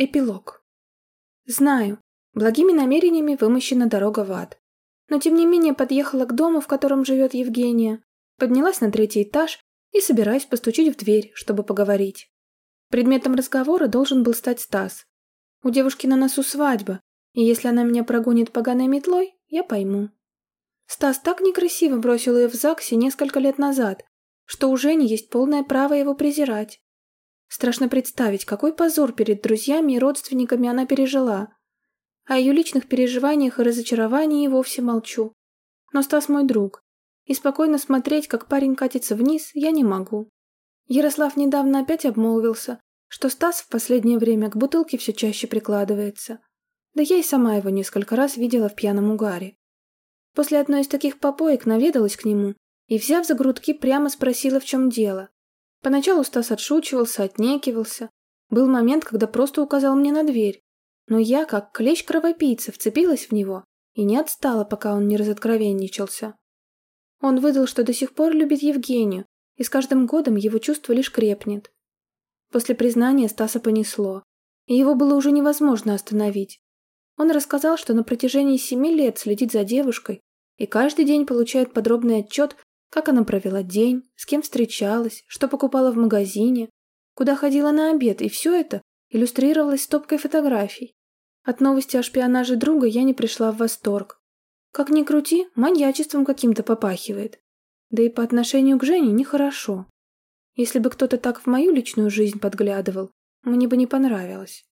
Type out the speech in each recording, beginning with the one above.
Эпилог. Знаю, благими намерениями вымощена дорога в ад. Но тем не менее подъехала к дому, в котором живет Евгения, поднялась на третий этаж и собираюсь постучить в дверь, чтобы поговорить. Предметом разговора должен был стать Стас. У девушки на носу свадьба, и если она меня прогонит поганой метлой, я пойму. Стас так некрасиво бросил ее в ЗАГСе несколько лет назад, что у Жени есть полное право его презирать. Страшно представить, какой позор перед друзьями и родственниками она пережила. О ее личных переживаниях и разочаровании и вовсе молчу. Но Стас мой друг, и спокойно смотреть, как парень катится вниз, я не могу. Ярослав недавно опять обмолвился, что Стас в последнее время к бутылке все чаще прикладывается. Да я и сама его несколько раз видела в пьяном угаре. После одной из таких попоек наведалась к нему и, взяв за грудки, прямо спросила, в чем дело. Поначалу Стас отшучивался, отнекивался. Был момент, когда просто указал мне на дверь. Но я, как клещ кровопийца, вцепилась в него и не отстала, пока он не разоткровенничался. Он выдал, что до сих пор любит Евгению, и с каждым годом его чувство лишь крепнет. После признания Стаса понесло, и его было уже невозможно остановить. Он рассказал, что на протяжении семи лет следит за девушкой и каждый день получает подробный отчет как она провела день, с кем встречалась, что покупала в магазине, куда ходила на обед, и все это иллюстрировалось стопкой фотографий. От новости о шпионаже друга я не пришла в восторг. Как ни крути, маньячеством каким-то попахивает. Да и по отношению к Жене нехорошо. Если бы кто-то так в мою личную жизнь подглядывал, мне бы не понравилось.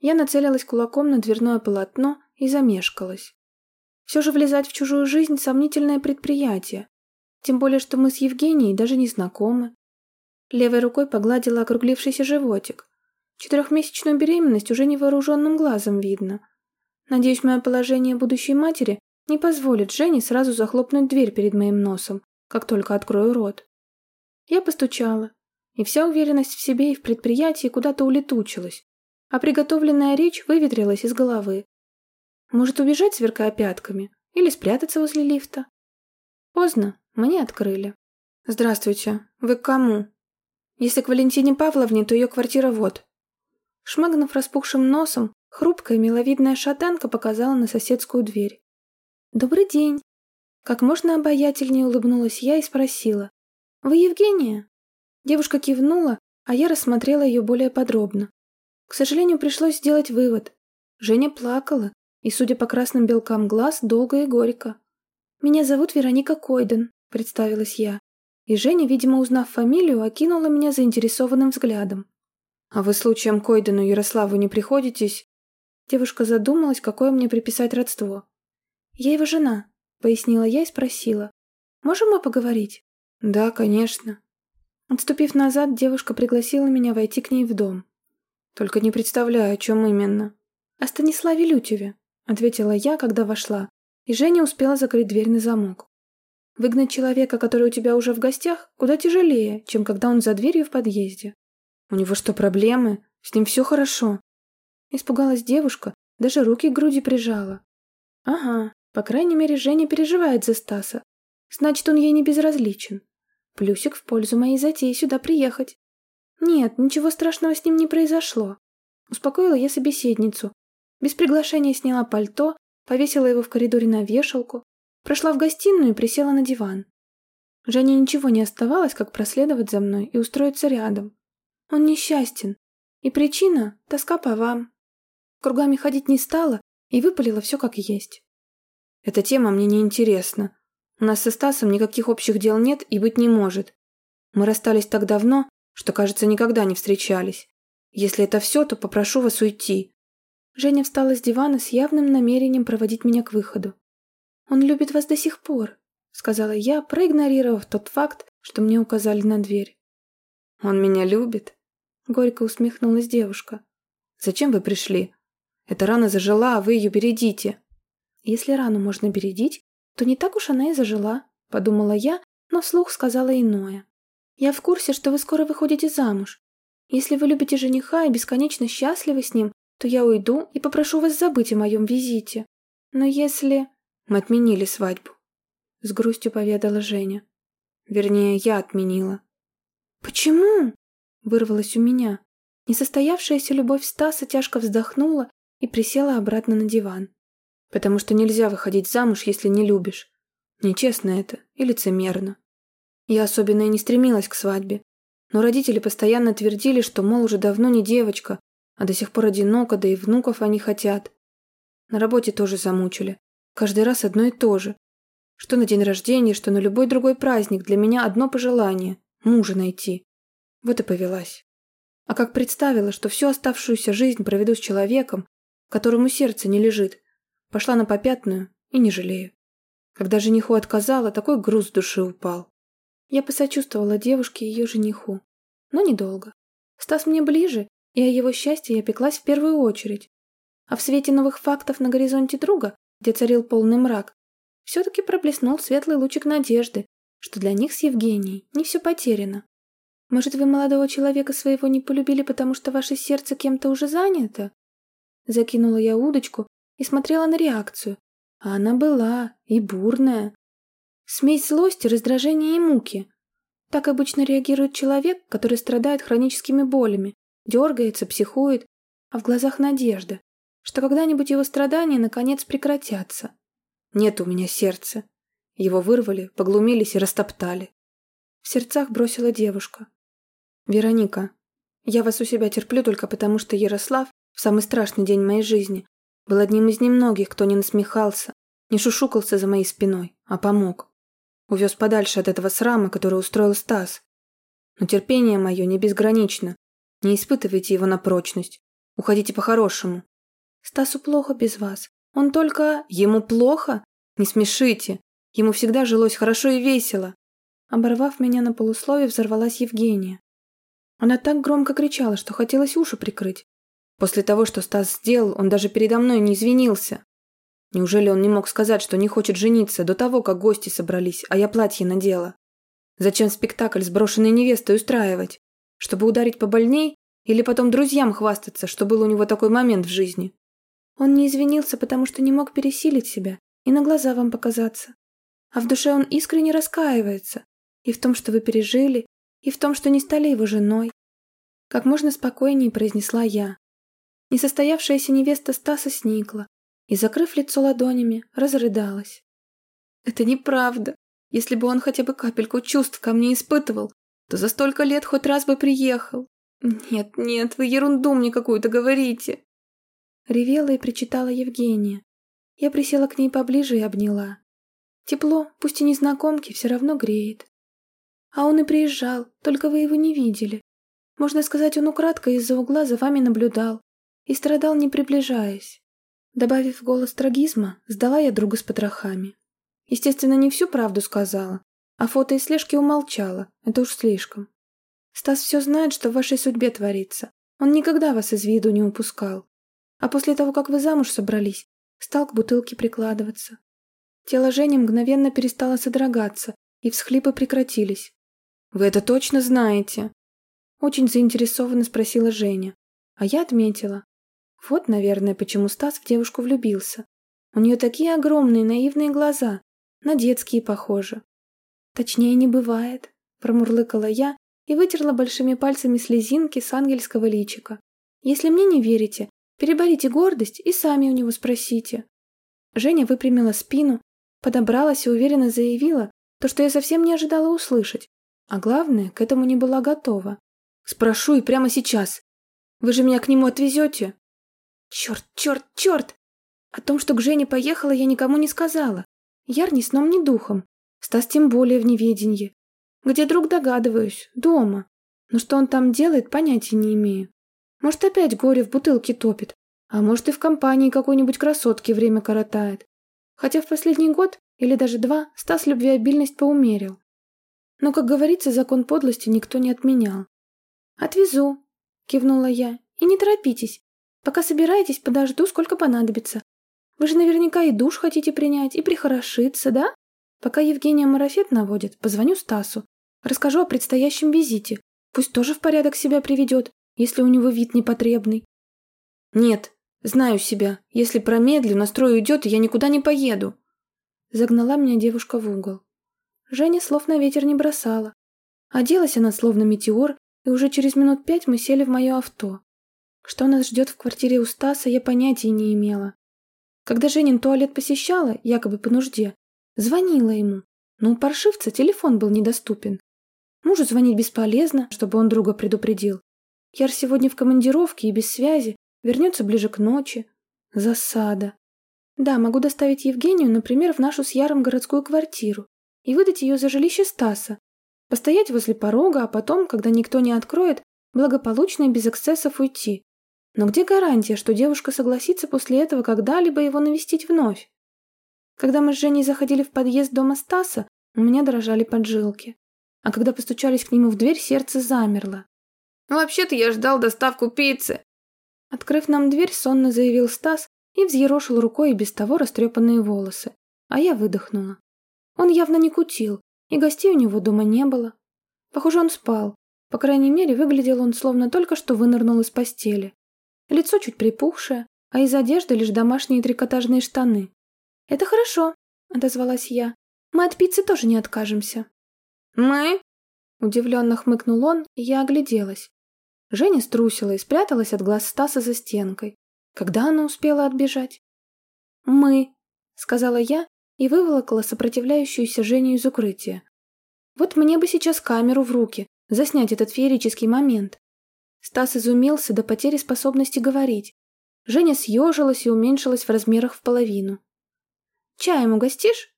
Я нацелилась кулаком на дверное полотно и замешкалась. Все же влезать в чужую жизнь – сомнительное предприятие, тем более, что мы с Евгенией даже не знакомы. Левой рукой погладила округлившийся животик. Четырехмесячную беременность уже невооруженным глазом видно. Надеюсь, мое положение будущей матери не позволит Жене сразу захлопнуть дверь перед моим носом, как только открою рот. Я постучала, и вся уверенность в себе и в предприятии куда-то улетучилась, а приготовленная речь выветрилась из головы. Может, убежать, сверкая пятками, или спрятаться возле лифта? Поздно, мне открыли. «Здравствуйте. Вы к кому?» «Если к Валентине Павловне, то ее квартира вот». Шмыгнув распухшим носом, хрупкая миловидная шатенка показала на соседскую дверь. «Добрый день!» Как можно обаятельнее улыбнулась я и спросила. «Вы Евгения?» Девушка кивнула, а я рассмотрела ее более подробно. К сожалению, пришлось сделать вывод. Женя плакала, и, судя по красным белкам глаз, долго и горько. «Меня зовут Вероника Койден», — представилась я. И Женя, видимо, узнав фамилию, окинула меня заинтересованным взглядом. «А вы случаем Койдену Ярославу не приходитесь?» Девушка задумалась, какое мне приписать родство. «Я его жена», — пояснила я и спросила. «Можем мы поговорить?» «Да, конечно». Отступив назад, девушка пригласила меня войти к ней в дом. «Только не представляю, о чем именно». «О Станиславе Лютеве», — ответила я, когда вошла, и Женя успела закрыть дверь на замок. Выгнать человека, который у тебя уже в гостях, куда тяжелее, чем когда он за дверью в подъезде. У него что, проблемы? С ним все хорошо. Испугалась девушка, даже руки к груди прижала. Ага, по крайней мере, Женя переживает за Стаса. Значит, он ей не безразличен. Плюсик в пользу моей затеи сюда приехать. Нет, ничего страшного с ним не произошло. Успокоила я собеседницу. Без приглашения сняла пальто, повесила его в коридоре на вешалку, Прошла в гостиную и присела на диван. Жене ничего не оставалось, как проследовать за мной и устроиться рядом. Он несчастен. И причина — тоска по вам. Кругами ходить не стала и выпалила все как есть. Эта тема мне не интересна. У нас со Стасом никаких общих дел нет и быть не может. Мы расстались так давно, что, кажется, никогда не встречались. Если это все, то попрошу вас уйти. Женя встала с дивана с явным намерением проводить меня к выходу. «Он любит вас до сих пор», — сказала я, проигнорировав тот факт, что мне указали на дверь. «Он меня любит?» — горько усмехнулась девушка. «Зачем вы пришли? Эта рана зажила, а вы ее бередите». «Если рану можно бередить, то не так уж она и зажила», — подумала я, но вслух сказала иное. «Я в курсе, что вы скоро выходите замуж. Если вы любите жениха и бесконечно счастливы с ним, то я уйду и попрошу вас забыть о моем визите. Но если...» Мы отменили свадьбу. С грустью поведала Женя. Вернее, я отменила. Почему? Вырвалось у меня. Несостоявшаяся любовь Стаса тяжко вздохнула и присела обратно на диван. «Потому что нельзя выходить замуж, если не любишь. Нечестно это и лицемерно. Я особенно и не стремилась к свадьбе. Но родители постоянно твердили, что, мол, уже давно не девочка, а до сих пор одиноко, да и внуков они хотят. На работе тоже замучили. Каждый раз одно и то же. Что на день рождения, что на любой другой праздник, для меня одно пожелание – мужа найти. Вот и повелась. А как представила, что всю оставшуюся жизнь проведу с человеком, которому сердце не лежит, пошла на попятную и не жалею. Когда жениху отказала, такой груз души упал. Я посочувствовала девушке и ее жениху. Но недолго. Стас мне ближе, и о его счастье я пеклась в первую очередь. А в свете новых фактов на горизонте друга, где царил полный мрак, все-таки проблеснул светлый лучик надежды, что для них с Евгенией не все потеряно. Может, вы молодого человека своего не полюбили, потому что ваше сердце кем-то уже занято? Закинула я удочку и смотрела на реакцию. А она была и бурная. Смесь злости, раздражения и муки. Так обычно реагирует человек, который страдает хроническими болями, дергается, психует, а в глазах надежда, что когда-нибудь его страдания наконец прекратятся. Нет у меня сердца. Его вырвали, поглумились и растоптали. В сердцах бросила девушка. «Вероника, я вас у себя терплю только потому, что Ярослав в самый страшный день моей жизни был одним из немногих, кто не насмехался, не шушукался за моей спиной, а помог. Увез подальше от этого срама, который устроил Стас. Но терпение мое не безгранично. Не испытывайте его на прочность. Уходите по-хорошему. Стасу плохо без вас. Он только... Ему плохо? Не смешите. Ему всегда жилось хорошо и весело. Оборвав меня на полусловие, взорвалась Евгения. Она так громко кричала, что хотелось уши прикрыть. После того, что Стас сделал, он даже передо мной не извинился. Неужели он не мог сказать, что не хочет жениться до того, как гости собрались, а я платье надела? Зачем спектакль с брошенной невестой устраивать? Чтобы ударить побольней? Или потом друзьям хвастаться, что был у него такой момент в жизни? Он не извинился, потому что не мог пересилить себя и на глаза вам показаться. А в душе он искренне раскаивается. И в том, что вы пережили, и в том, что не стали его женой. Как можно спокойнее произнесла я. Несостоявшаяся невеста Стаса сникла и, закрыв лицо ладонями, разрыдалась. «Это неправда. Если бы он хотя бы капельку чувств ко мне испытывал, то за столько лет хоть раз бы приехал. Нет, нет, вы ерунду мне какую-то говорите!» Ревела и причитала Евгения. Я присела к ней поближе и обняла. Тепло, пусть и незнакомки, все равно греет. А он и приезжал, только вы его не видели. Можно сказать, он украдкой из-за угла за вами наблюдал и страдал, не приближаясь. Добавив голос трагизма, сдала я друга с потрохами. Естественно, не всю правду сказала, а фото и слежки умолчала, это уж слишком. Стас все знает, что в вашей судьбе творится. Он никогда вас из виду не упускал. А после того, как вы замуж собрались, стал к бутылке прикладываться. Тело Жени мгновенно перестало содрогаться, и всхлипы прекратились. «Вы это точно знаете?» Очень заинтересованно спросила Женя. А я отметила. Вот, наверное, почему Стас в девушку влюбился. У нее такие огромные наивные глаза, на детские похожи. Точнее не бывает, промурлыкала я и вытерла большими пальцами слезинки с ангельского личика. Если мне не верите, переборите гордость и сами у него спросите. Женя выпрямила спину, подобралась и уверенно заявила то, что я совсем не ожидала услышать. А главное, к этому не была готова. «Спрошу и прямо сейчас. Вы же меня к нему отвезете?» «Черт, черт, черт!» О том, что к Жене поехала, я никому не сказала. Яр ни сном, ни духом. Стас тем более в неведении. Где друг догадываюсь, дома. Но что он там делает, понятия не имею. Может, опять горе в бутылке топит. А может, и в компании какой-нибудь красотки время коротает. Хотя в последний год, или даже два, Стас любвеобильность поумерил. Но, как говорится, закон подлости никто не отменял. «Отвезу», — кивнула я. «И не торопитесь. Пока собираетесь, подожду, сколько понадобится. Вы же наверняка и душ хотите принять, и прихорошиться, да? Пока Евгения марафет наводит, позвоню Стасу. Расскажу о предстоящем визите. Пусть тоже в порядок себя приведет, если у него вид непотребный». «Нет, знаю себя. Если промедлю, настрой уйдет, и я никуда не поеду». Загнала меня девушка в угол. Женя слов на ветер не бросала. Оделась она словно метеор и уже через минут пять мы сели в мое авто. Что нас ждет в квартире у Стаса, я понятия не имела. Когда Женин туалет посещала, якобы по нужде, звонила ему, но у паршивца телефон был недоступен. Мужу звонить бесполезно, чтобы он друга предупредил. Яр сегодня в командировке и без связи, вернется ближе к ночи. Засада. Да, могу доставить Евгению, например, в нашу с Яром городскую квартиру и выдать ее за жилище Стаса. Постоять возле порога, а потом, когда никто не откроет, благополучно и без эксцессов уйти. Но где гарантия, что девушка согласится после этого когда-либо его навестить вновь? Когда мы с Женей заходили в подъезд дома Стаса, у меня дрожали поджилки. А когда постучались к нему в дверь, сердце замерло. «Ну, вообще-то я ждал доставку пиццы!» Открыв нам дверь, сонно заявил Стас и взъерошил рукой и без того растрепанные волосы. А я выдохнула. Он явно не кутил, и гостей у него дома не было. Похоже, он спал. По крайней мере, выглядел он словно только что вынырнул из постели. Лицо чуть припухшее, а из одежды лишь домашние трикотажные штаны. «Это хорошо», — отозвалась я. «Мы от пиццы тоже не откажемся». «Мы?» Удивленно хмыкнул он, и я огляделась. Женя струсила и спряталась от глаз Стаса за стенкой. Когда она успела отбежать? «Мы», — сказала я и выволокла сопротивляющуюся Женю из укрытия. Вот мне бы сейчас камеру в руки, заснять этот феерический момент. Стас изумился до потери способности говорить. Женя съежилась и уменьшилась в размерах в половину. «Чаем угостишь?»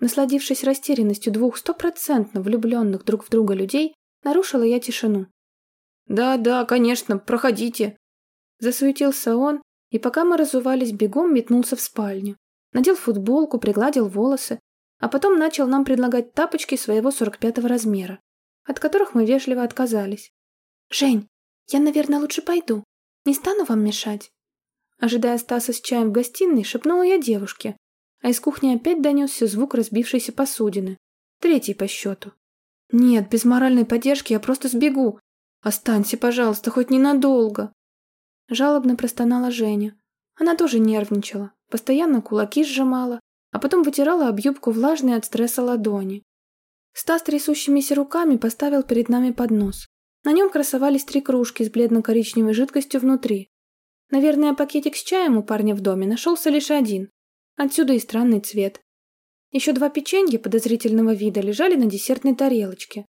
Насладившись растерянностью двух стопроцентно влюбленных друг в друга людей, нарушила я тишину. «Да-да, конечно, проходите!» Засуетился он, и пока мы разувались, бегом метнулся в спальню. Надел футболку, пригладил волосы, а потом начал нам предлагать тапочки своего 45-го размера, от которых мы вежливо отказались. «Жень, я, наверное, лучше пойду. Не стану вам мешать?» Ожидая Стаса с чаем в гостиной, шепнула я девушке, а из кухни опять донесся звук разбившейся посудины. Третий по счету. «Нет, без моральной поддержки я просто сбегу. Останься, пожалуйста, хоть ненадолго». Жалобно простонала Женя. Она тоже нервничала, постоянно кулаки сжимала, а потом вытирала об юбку влажные от стресса ладони. Стас трясущимися руками поставил перед нами поднос. На нем красовались три кружки с бледно-коричневой жидкостью внутри. Наверное, пакетик с чаем у парня в доме нашелся лишь один, Отсюда и странный цвет. Еще два печенья подозрительного вида лежали на десертной тарелочке.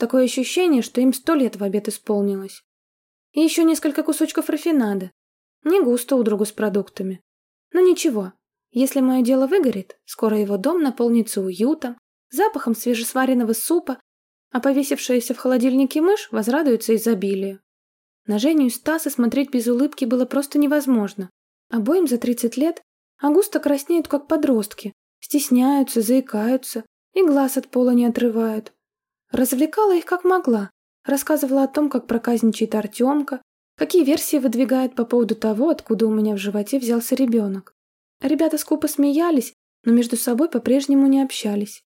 Такое ощущение, что им сто лет в обед исполнилось. И еще несколько кусочков рафинада. Не густо у друга с продуктами. Но ничего, если мое дело выгорит, скоро его дом наполнится уютом, запахом свежесваренного супа, а повесившаяся в холодильнике мышь возрадуется изобилию. На Женю и Стаса смотреть без улыбки было просто невозможно. Обоим за 30 лет, а густо краснеют, как подростки, стесняются, заикаются и глаз от пола не отрывают. Развлекала их как могла, рассказывала о том, как проказничает Артемка, какие версии выдвигает по поводу того, откуда у меня в животе взялся ребенок. Ребята скупо смеялись, но между собой по-прежнему не общались.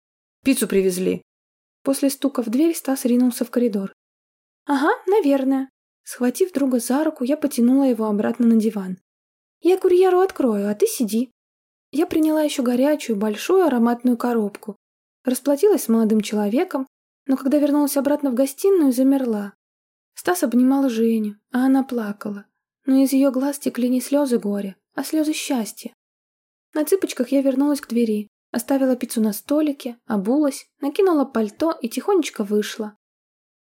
«Пиццу привезли». После стука в дверь Стас ринулся в коридор. «Ага, наверное». Схватив друга за руку, я потянула его обратно на диван. Я курьеру открою, а ты сиди. Я приняла еще горячую, большую ароматную коробку. Расплатилась с молодым человеком, но когда вернулась обратно в гостиную, замерла. Стас обнимал Женю, а она плакала. Но из ее глаз текли не слезы горя, а слезы счастья. На цыпочках я вернулась к двери, оставила пиццу на столике, обулась, накинула пальто и тихонечко вышла.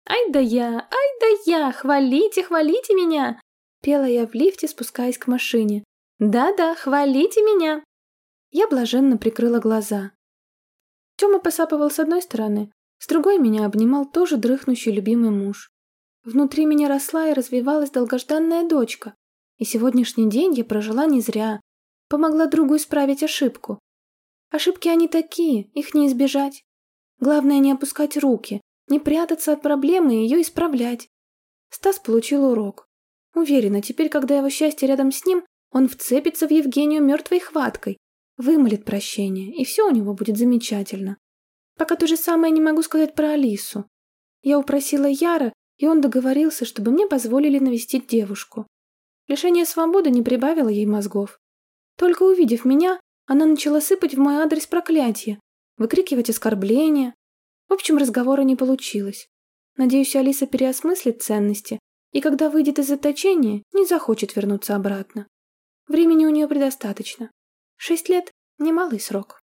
«Ай да я! Ай да я! Хвалите, хвалите меня!» Пела я в лифте, спускаясь к машине. «Да-да, хвалите меня!» Я блаженно прикрыла глаза. Тёма посапывал с одной стороны, с другой меня обнимал тоже дрыхнущий любимый муж. Внутри меня росла и развивалась долгожданная дочка, и сегодняшний день я прожила не зря, помогла другу исправить ошибку. Ошибки они такие, их не избежать. Главное не опускать руки, не прятаться от проблемы и ее исправлять. Стас получил урок. Уверена, теперь, когда его счастье рядом с ним, он вцепится в Евгению мертвой хваткой, вымолит прощение, и все у него будет замечательно. Пока то же самое не могу сказать про Алису. Я упросила Яра, и он договорился, чтобы мне позволили навестить девушку. Лишение свободы не прибавило ей мозгов. Только увидев меня, она начала сыпать в мой адрес проклятия, выкрикивать оскорбления. В общем, разговора не получилось. Надеюсь, Алиса переосмыслит ценности и когда выйдет из заточения, не захочет вернуться обратно. Времени у нее предостаточно. Шесть лет – немалый срок.